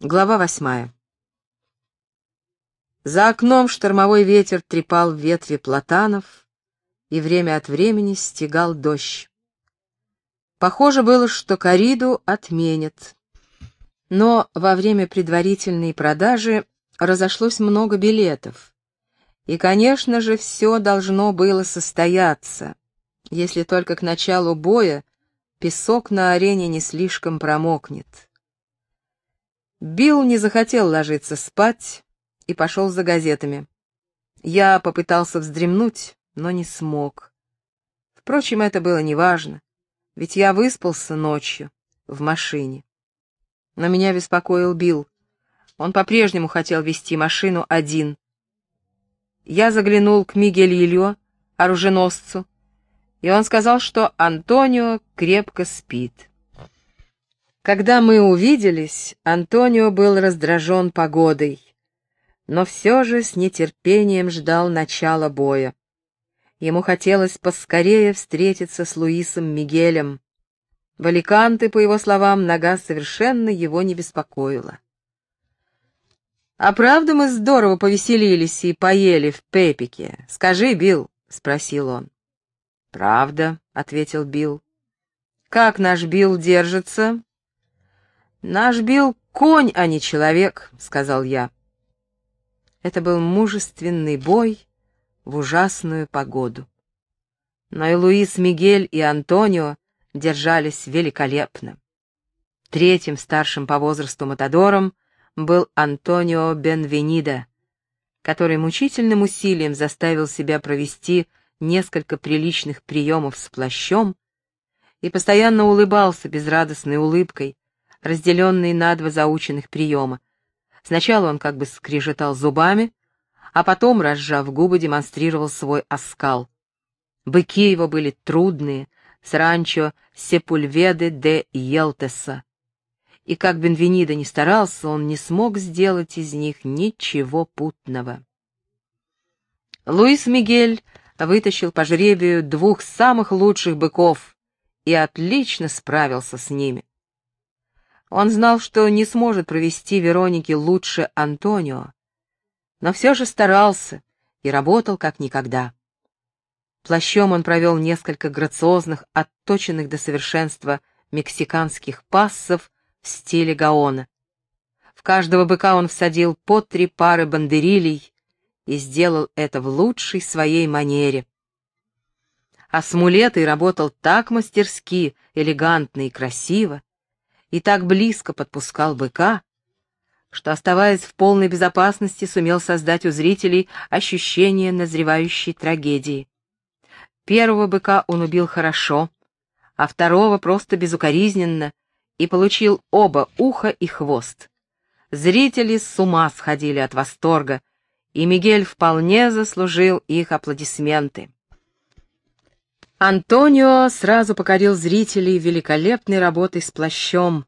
Глава восьмая. За окном штормовой ветер трепал ветви платанов, и время от времени стегал дождь. Похоже было, что кориду отменят. Но во время предварительной продажи разошлось много билетов. И, конечно же, все должно было состояться, если только к началу боя песок на арене не слишком промокнет. Билл не захотел ложиться спать и пошел за газетами. Я попытался вздремнуть, но не смог. Впрочем, это было неважно, ведь я выспался ночью в машине. Но меня беспокоил Билл. Он по-прежнему хотел вести машину один. Я заглянул к Мигель Ильо, оруженосцу, и он сказал, что Антонио крепко спит. Когда мы увиделись, Антонио был раздражен погодой, но все же с нетерпением ждал начала боя. Ему хотелось поскорее встретиться с Луисом Мигелем. В Аликанте, по его словам, нога совершенно его не беспокоила. «А правда мы здорово повеселились и поели в Пепике? Скажи, Билл», — спросил он. «Правда», — ответил Билл. «Как наш Билл держится?» «Наш Билл — конь, а не человек», — сказал я. Это был мужественный бой в ужасную погоду. Но и Луис Мигель и Антонио держались великолепно. Третьим старшим по возрасту Матадором был Антонио Бенвенида, который мучительным усилием заставил себя провести несколько приличных приемов с плащом и постоянно улыбался безрадостной улыбкой, разделенные на два заученных приема. Сначала он как бы скрежетал зубами, а потом, разжав губы, демонстрировал свой оскал. Быки его были трудные, с ранчо Сепульведе де Елтеса. И как Бенвенида не старался, он не смог сделать из них ничего путного. Луис Мигель вытащил по жребию двух самых лучших быков и отлично справился с ними. Он знал, что не сможет провести Веронике лучше Антонио, но все же старался и работал как никогда. Плащом он провел несколько грациозных, отточенных до совершенства мексиканских пассов в стиле гаона. В каждого быка он всадил по три пары бандерилей и сделал это в лучшей своей манере. А с мулетой работал так мастерски, элегантно и красиво, и так близко подпускал быка, что, оставаясь в полной безопасности, сумел создать у зрителей ощущение назревающей трагедии. Первого быка он убил хорошо, а второго просто безукоризненно и получил оба уха и хвост. Зрители с ума сходили от восторга, и Мигель вполне заслужил их аплодисменты. Антонио сразу покорил зрителей великолепной работой с плащом,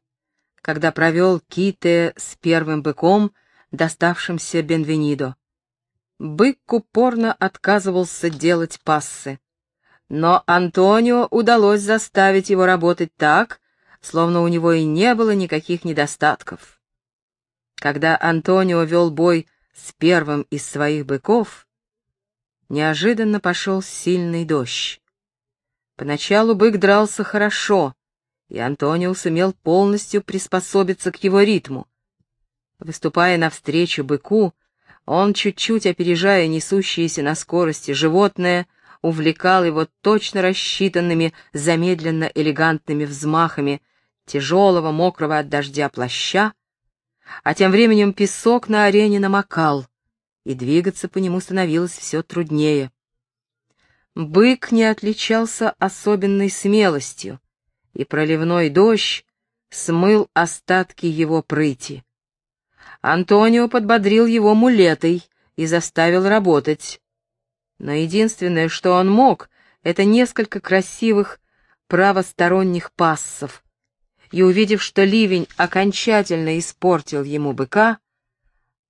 когда провел Ките с первым быком, доставшимся Бенвенидо. Бык упорно отказывался делать пассы, но Антонио удалось заставить его работать так, словно у него и не было никаких недостатков. Когда Антонио вел бой с первым из своих быков, неожиданно пошел сильный дождь. Поначалу бык дрался хорошо, и Антонио сумел полностью приспособиться к его ритму. Выступая навстречу быку, он, чуть-чуть опережая несущееся на скорости животное, увлекал его точно рассчитанными, замедленно элегантными взмахами тяжелого, мокрого от дождя плаща, а тем временем песок на арене намокал, и двигаться по нему становилось все труднее. Бык не отличался особенной смелостью, и проливной дождь смыл остатки его прыти. Антонио подбодрил его мулетой и заставил работать. Но единственное, что он мог, это несколько красивых правосторонних пассов. И увидев, что ливень окончательно испортил ему быка,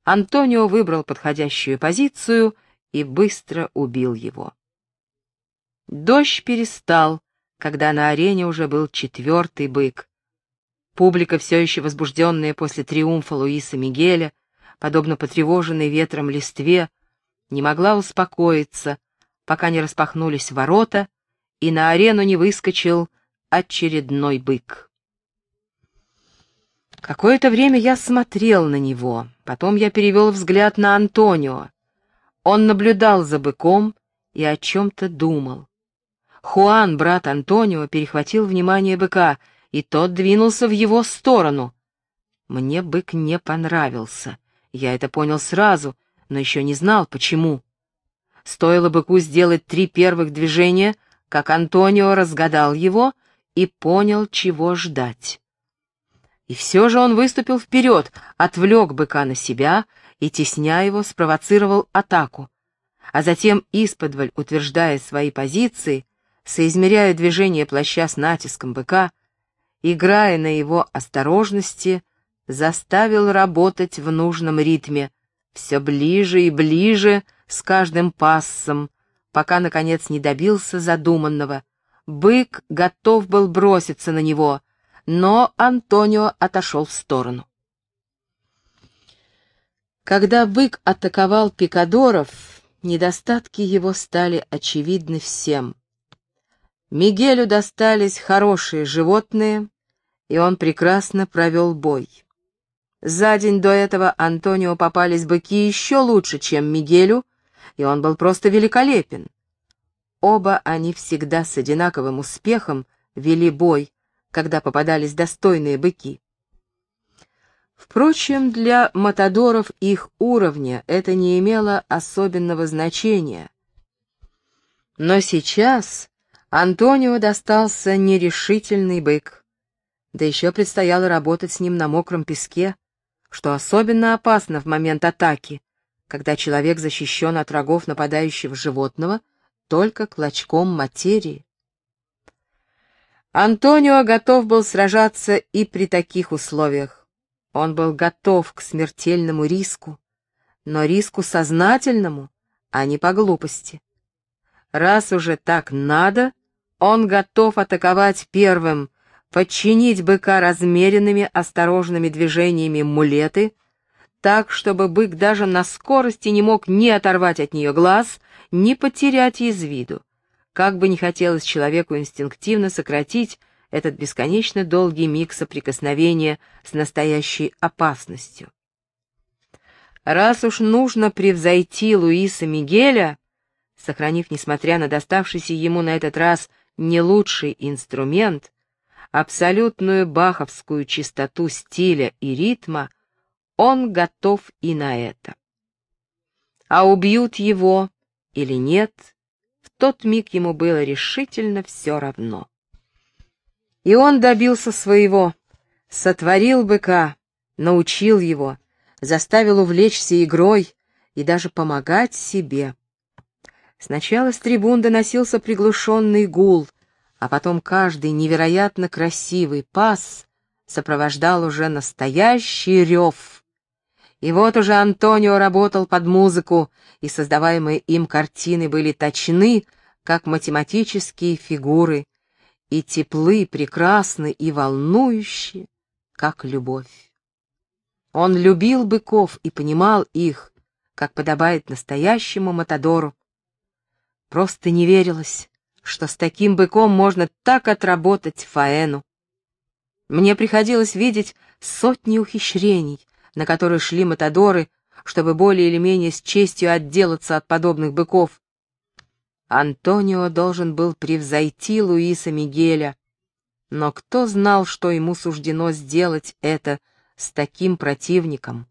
Антонио выбрал подходящую позицию и быстро убил его. Дождь перестал, когда на арене уже был четвертый бык. Публика, все еще возбужденная после триумфа Луиса Мигеля, подобно потревоженной ветром листве, не могла успокоиться, пока не распахнулись ворота, и на арену не выскочил очередной бык. Какое-то время я смотрел на него, потом я перевел взгляд на Антонио. Он наблюдал за быком и о чем-то думал. Хуан, брат Антонио, перехватил внимание быка, и тот двинулся в его сторону. Мне бык не понравился. Я это понял сразу, но еще не знал, почему. Стоило быку сделать три первых движения, как Антонио разгадал его и понял, чего ждать. И все же он выступил вперед, отвлек быка на себя и, тесня его, спровоцировал атаку. А затем, исподволь утверждая свои позиции, соизмеряя движение плаща с натиском быка, играя на его осторожности, заставил работать в нужном ритме, все ближе и ближе с каждым пассом, пока, наконец, не добился задуманного. Бык готов был броситься на него, но Антонио отошел в сторону. Когда бык атаковал пикадоров, недостатки его стали очевидны всем. Мигелю достались хорошие животные, и он прекрасно провел бой. За день до этого Антонио попались быки еще лучше, чем Мигелю, и он был просто великолепен. Оба они всегда с одинаковым успехом вели бой, когда попадались достойные быки. Впрочем, для матадоров их уровня это не имело особенного значения. Но сейчас Антонио достался нерешительный бык. Да еще предстояло работать с ним на мокром песке, что особенно опасно в момент атаки, когда человек защищен от рогов нападающего животного только клочком материи. Антонио готов был сражаться и при таких условиях. Он был готов к смертельному риску, но риску сознательному, а не по глупости. Раз уже так надо, он готов атаковать первым, подчинить быка размеренными, осторожными движениями мулеты, так, чтобы бык даже на скорости не мог ни оторвать от нее глаз, ни потерять из виду. Как бы ни хотелось человеку инстинктивно сократить этот бесконечно долгий миг соприкосновения с настоящей опасностью. Раз уж нужно превзойти Луиса Мигеля, сохранив, несмотря на доставшийся ему на этот раз не лучший инструмент, абсолютную баховскую чистоту стиля и ритма, он готов и на это. А убьют его или нет, в тот миг ему было решительно все равно. И он добился своего, сотворил быка, научил его, заставил увлечься игрой и даже помогать себе. Сначала с трибун доносился приглушенный гул, а потом каждый невероятно красивый пас сопровождал уже настоящий рев. И вот уже Антонио работал под музыку, и создаваемые им картины были точны, как математические фигуры, и теплы, прекрасны и волнующие, как любовь. Он любил быков и понимал их, как подобает настоящему Матадору, Просто не верилось, что с таким быком можно так отработать фаэну. Мне приходилось видеть сотни ухищрений, на которые шли матадоры, чтобы более или менее с честью отделаться от подобных быков. Антонио должен был превзойти Луиса Мигеля, но кто знал, что ему суждено сделать это с таким противником,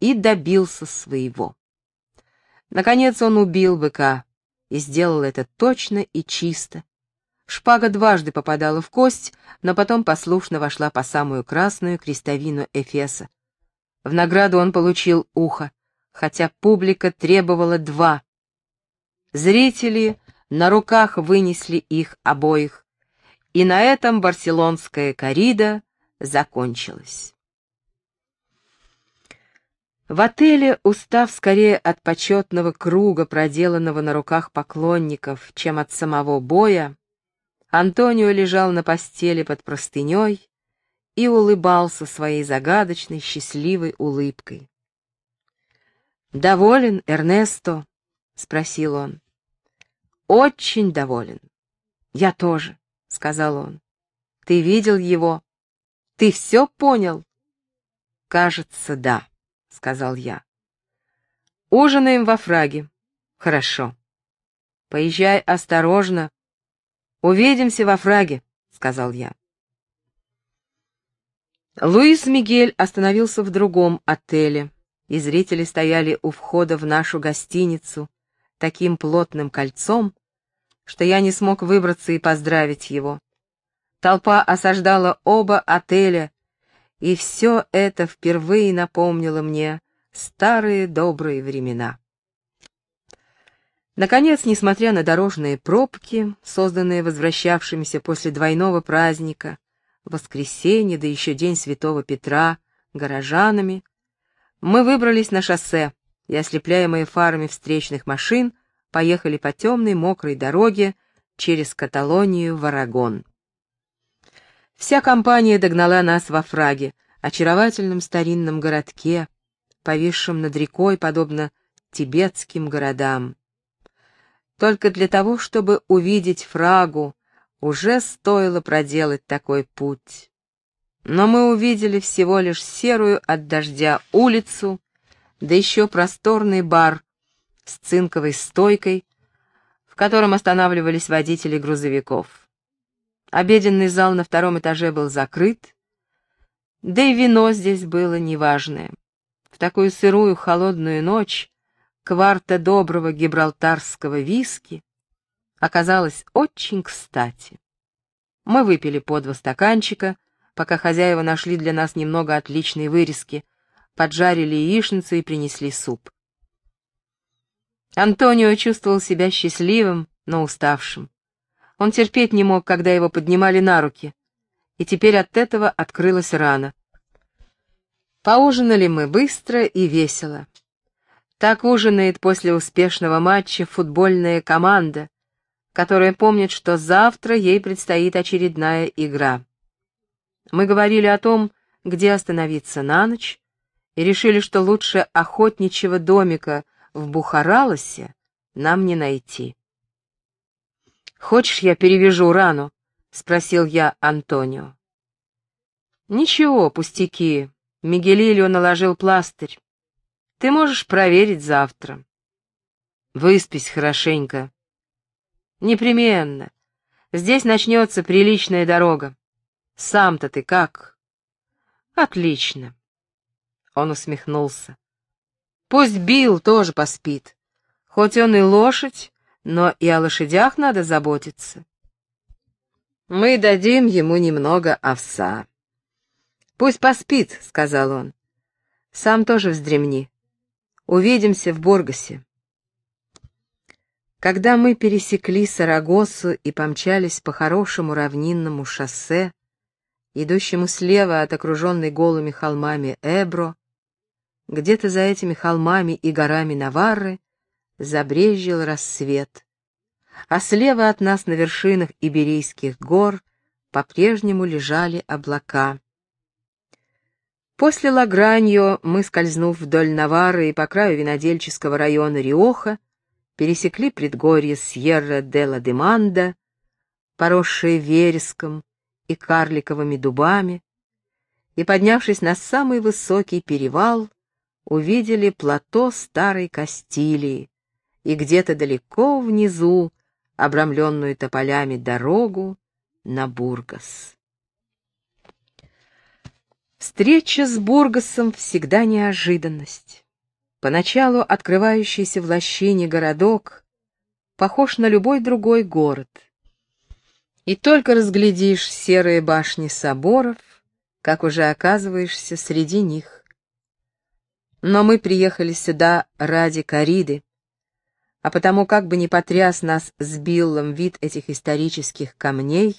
и добился своего. Наконец он убил быка, и сделал это точно и чисто. Шпага дважды попадала в кость, но потом послушно вошла по самую красную крестовину Эфеса. В награду он получил ухо, хотя публика требовала два. Зрители на руках вынесли их обоих, и на этом барселонская корида закончилась. В отеле, устав скорее от почетного круга, проделанного на руках поклонников, чем от самого боя, Антонио лежал на постели под простыней и улыбался своей загадочной, счастливой улыбкой. «Доволен, Эрнесто?» — спросил он. «Очень доволен. Я тоже», — сказал он. «Ты видел его? Ты все понял?» «Кажется, да», — сказал я. «Ужинаем во фраге. Хорошо. Поезжай осторожно. Увидимся во фраге», — сказал я. Луис Мигель остановился в другом отеле, и зрители стояли у входа в нашу гостиницу таким плотным кольцом, что я не смог выбраться и поздравить его. Толпа осаждала оба отеля, и все это впервые напомнило мне старые добрые времена. Наконец, несмотря на дорожные пробки, созданные возвращавшимися после двойного праздника, воскресенье, да еще день Святого Петра, горожанами, мы выбрались на шоссе и, ослепляемые фарами встречных машин, поехали по темной мокрой дороге через Каталонию в Арагон. Вся компания догнала нас во Фраге, очаровательном старинном городке, повисшем над рекой, подобно тибетским городам. Только для того, чтобы увидеть Фрагу, уже стоило проделать такой путь. Но мы увидели всего лишь серую от дождя улицу, да еще просторный бар с цинковой стойкой, в котором останавливались водители грузовиков. Обеденный зал на втором этаже был закрыт, да и вино здесь было неважное. В такую сырую холодную ночь кварта доброго гибралтарского виски оказалось очень кстати. Мы выпили по два стаканчика, пока хозяева нашли для нас немного отличной вырезки, поджарили яичницу и принесли суп. Антонио чувствовал себя счастливым, но уставшим. Он терпеть не мог, когда его поднимали на руки, и теперь от этого открылась рана. Поужинали мы быстро и весело. Так ужинает после успешного матча футбольная команда, которая помнит, что завтра ей предстоит очередная игра. Мы говорили о том, где остановиться на ночь, и решили, что лучше охотничьего домика в Бухаралосе нам не найти. «Хочешь, я перевяжу рану?» — спросил я Антонио. «Ничего, пустяки. Мигелилио наложил пластырь. Ты можешь проверить завтра. Выспись хорошенько. Непременно. Здесь начнется приличная дорога. Сам-то ты как? Отлично. Он усмехнулся. Пусть Билл тоже поспит. Хоть он и лошадь, но и о лошадях надо заботиться. Мы дадим ему немного овса. Пусть поспит, сказал он. Сам тоже вздремни. Увидимся в Бургасе. Когда мы пересекли Сарагосу и помчались по хорошему равнинному шоссе, идущему слева от окруженной голыми холмами Эбро, где-то за этими холмами и горами Наварры забрезжил рассвет, а слева от нас на вершинах Иберийских гор по-прежнему лежали облака. После Лаграньо мы, скользнув вдоль Навары и по краю винодельческого района Риоха, пересекли предгорье Сьерра-де-ла-Деманда, поросшие вереском и карликовыми дубами, и, поднявшись на самый высокий перевал, увидели плато старой Кастилии и где-то далеко внизу обрамленную тополями дорогу на Бургас. Встреча с Бургасом всегда неожиданность. Поначалу открывающийся в лощине городок похож на любой другой город. И только разглядишь серые башни соборов, как уже оказываешься среди них. Но мы приехали сюда ради кориды, а потому как бы ни потряс нас с Биллом вид этих исторических камней,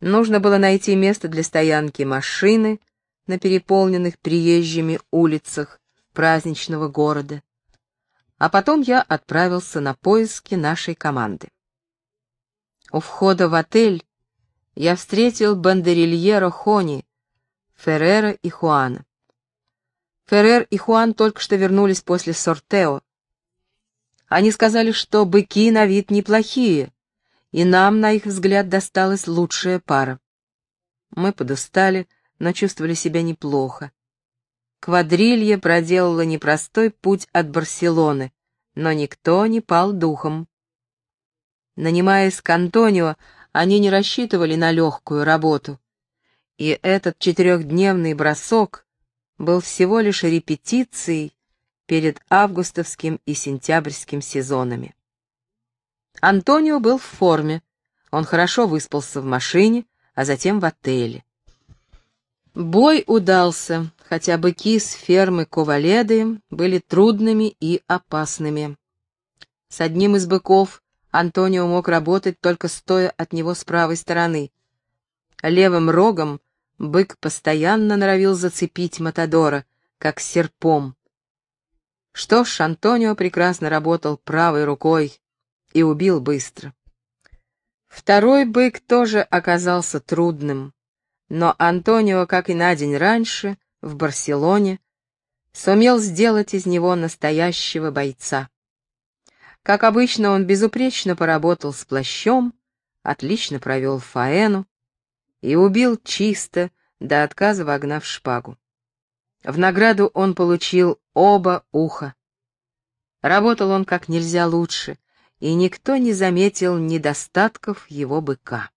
нужно было найти место для стоянки машины на переполненных приезжими улицах, праздничного города. А потом я отправился на поиски нашей команды. У входа в отель я встретил бандерильеро Хони, Феррера и Хуана. Феррер и Хуан только что вернулись после сортео. Они сказали, что быки на вид неплохие, и нам, на их взгляд, досталась лучшая пара. Мы подустали, но чувствовали себя неплохо. Квадрилья проделала непростой путь от Барселоны, но никто не пал духом. Нанимаясь к Антонио, они не рассчитывали на легкую работу. И этот четырехдневный бросок был всего лишь репетицией перед августовским и сентябрьским сезонами. Антонио был в форме, он хорошо выспался в машине, а затем в отеле. Бой удался, хотя быки с фермы Коваледы были трудными и опасными. С одним из быков Антонио мог работать только стоя от него с правой стороны. Левым рогом бык постоянно норовил зацепить Матадора, как серпом. Что ж, Антонио прекрасно работал правой рукой и убил быстро. Второй бык тоже оказался трудным. Но Антонио, как и на день раньше, в Барселоне, сумел сделать из него настоящего бойца. Как обычно, он безупречно поработал с плащом, отлично провел фаэну и убил чисто, до отказа вогнав шпагу. В награду он получил оба уха. Работал он как нельзя лучше, и никто не заметил недостатков его быка.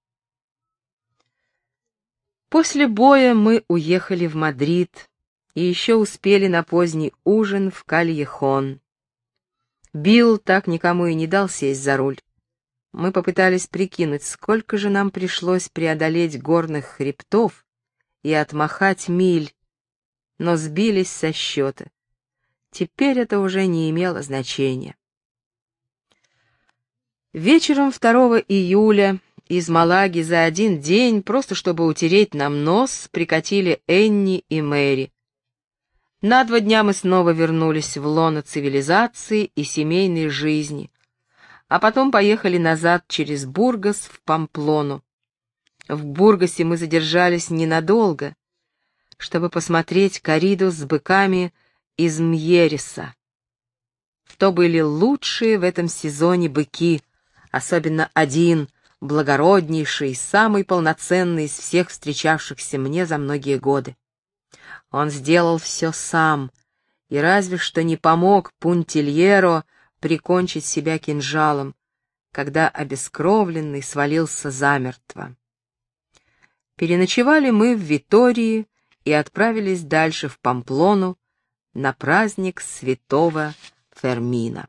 После боя мы уехали в Мадрид и еще успели на поздний ужин в Кальехон. Билл так никому и не дал сесть за руль. Мы попытались прикинуть, сколько же нам пришлось преодолеть горных хребтов и отмахать миль, но сбились со счета. Теперь это уже не имело значения. Вечером 2 июля из Малаги за один день, просто чтобы утереть нам нос, прикатили Энни и Мэри. На два дня мы снова вернулись в лоно цивилизации и семейной жизни, а потом поехали назад через Бургас в Памплону. В Бургасе мы задержались ненадолго, чтобы посмотреть кориду с быками из Мьереса. То были лучшие в этом сезоне быки, особенно один — благороднейший, самый полноценный из всех встречавшихся мне за многие годы. Он сделал все сам, и разве что не помог Пунтильеро прикончить себя кинжалом, когда обескровленный свалился замертво. Переночевали мы в Витории и отправились дальше в Памплону на праздник святого Фермина.